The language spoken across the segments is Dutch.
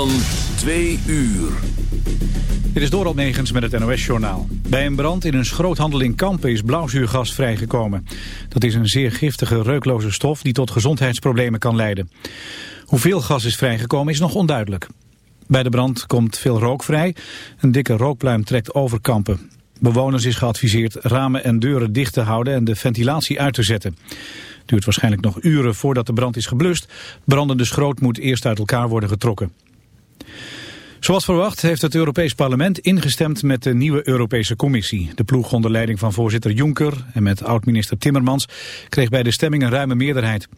van 2 uur. Dit is Doral Negens met het NOS-journaal. Bij een brand in een schroothandel in Kampen is blauwzuurgas vrijgekomen. Dat is een zeer giftige, reukloze stof die tot gezondheidsproblemen kan leiden. Hoeveel gas is vrijgekomen is nog onduidelijk. Bij de brand komt veel rook vrij. Een dikke rookpluim trekt over Kampen. Bewoners is geadviseerd ramen en deuren dicht te houden en de ventilatie uit te zetten. Duurt waarschijnlijk nog uren voordat de brand is geblust. Brandende schroot moet eerst uit elkaar worden getrokken. Zoals verwacht heeft het Europees Parlement ingestemd met de nieuwe Europese Commissie. De ploeg onder leiding van voorzitter Juncker en met oud-minister Timmermans kreeg bij de stemming een ruime meerderheid.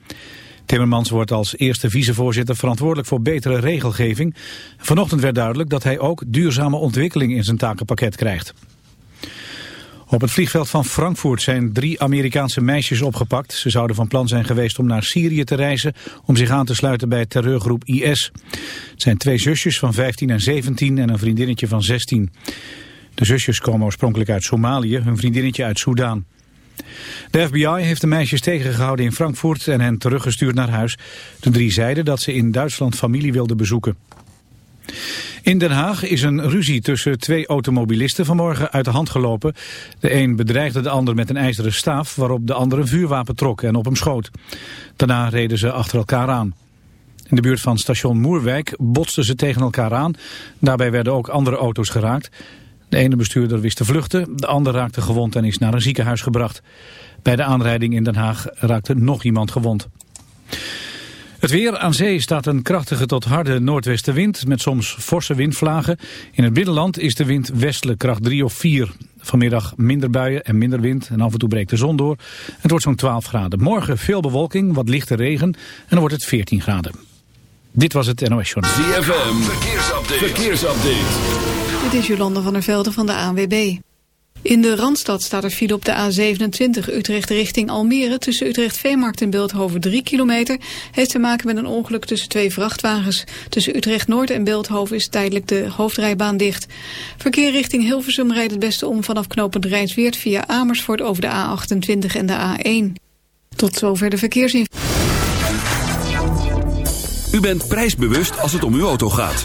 Timmermans wordt als eerste vicevoorzitter verantwoordelijk voor betere regelgeving. Vanochtend werd duidelijk dat hij ook duurzame ontwikkeling in zijn takenpakket krijgt. Op het vliegveld van Frankfurt zijn drie Amerikaanse meisjes opgepakt. Ze zouden van plan zijn geweest om naar Syrië te reizen... om zich aan te sluiten bij terreurgroep IS. Het zijn twee zusjes van 15 en 17 en een vriendinnetje van 16. De zusjes komen oorspronkelijk uit Somalië, hun vriendinnetje uit Soudaan. De FBI heeft de meisjes tegengehouden in Frankfurt en hen teruggestuurd naar huis. De drie zeiden dat ze in Duitsland familie wilden bezoeken. In Den Haag is een ruzie tussen twee automobilisten vanmorgen uit de hand gelopen. De een bedreigde de ander met een ijzeren staaf waarop de ander een vuurwapen trok en op hem schoot. Daarna reden ze achter elkaar aan. In de buurt van station Moerwijk botsten ze tegen elkaar aan. Daarbij werden ook andere auto's geraakt. De ene bestuurder wist te vluchten, de ander raakte gewond en is naar een ziekenhuis gebracht. Bij de aanrijding in Den Haag raakte nog iemand gewond. Het weer aan zee staat een krachtige tot harde noordwestenwind met soms forse windvlagen. In het binnenland is de wind westelijk kracht 3 of 4. Vanmiddag minder buien en minder wind en af en toe breekt de zon door. Het wordt zo'n 12 graden. Morgen veel bewolking, wat lichte regen en dan wordt het 14 graden. Dit was het NOS Journal. ZFM, verkeersupdate. verkeersupdate. Dit is Jolande van der Velde van de ANWB. In de Randstad staat er file op de A27 Utrecht richting Almere... tussen Utrecht Veemarkt en Beeldhoven 3 kilometer... heeft te maken met een ongeluk tussen twee vrachtwagens. Tussen Utrecht Noord en Beeldhoven is tijdelijk de hoofdrijbaan dicht. Verkeer richting Hilversum rijdt het beste om vanaf knooppunt Rijnsweert... via Amersfoort over de A28 en de A1. Tot zover de verkeersinformatie. U bent prijsbewust als het om uw auto gaat.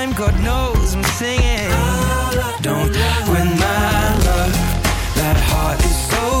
God knows I'm singing. Don't win my love. That heart is so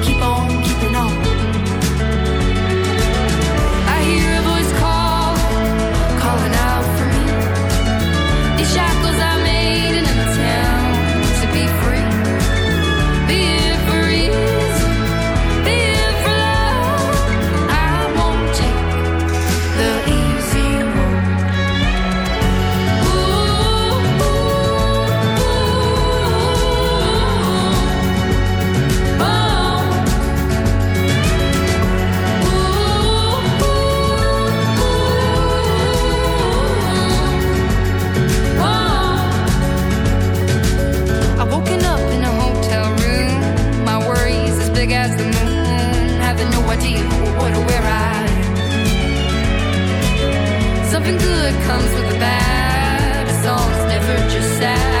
something good comes with the bad. Songs never just sad.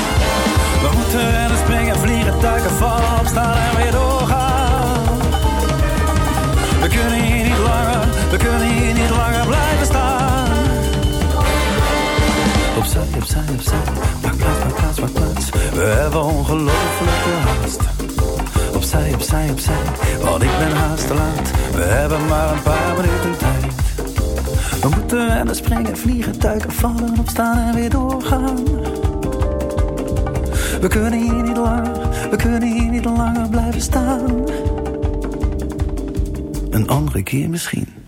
We hebben ongelofelijke haast. Opzij, opzij, opzij, want ik ben haast te laat. We hebben maar een paar minuten tijd. We moeten rennen, springen, vliegen, duiken, vallen, opstaan en weer doorgaan. We kunnen hier niet langer, we kunnen hier niet langer blijven staan. Een andere keer misschien.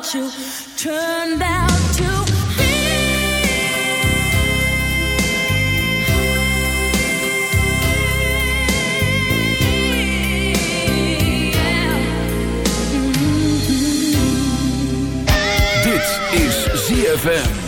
Turned out to Dit is.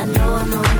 I know I'm the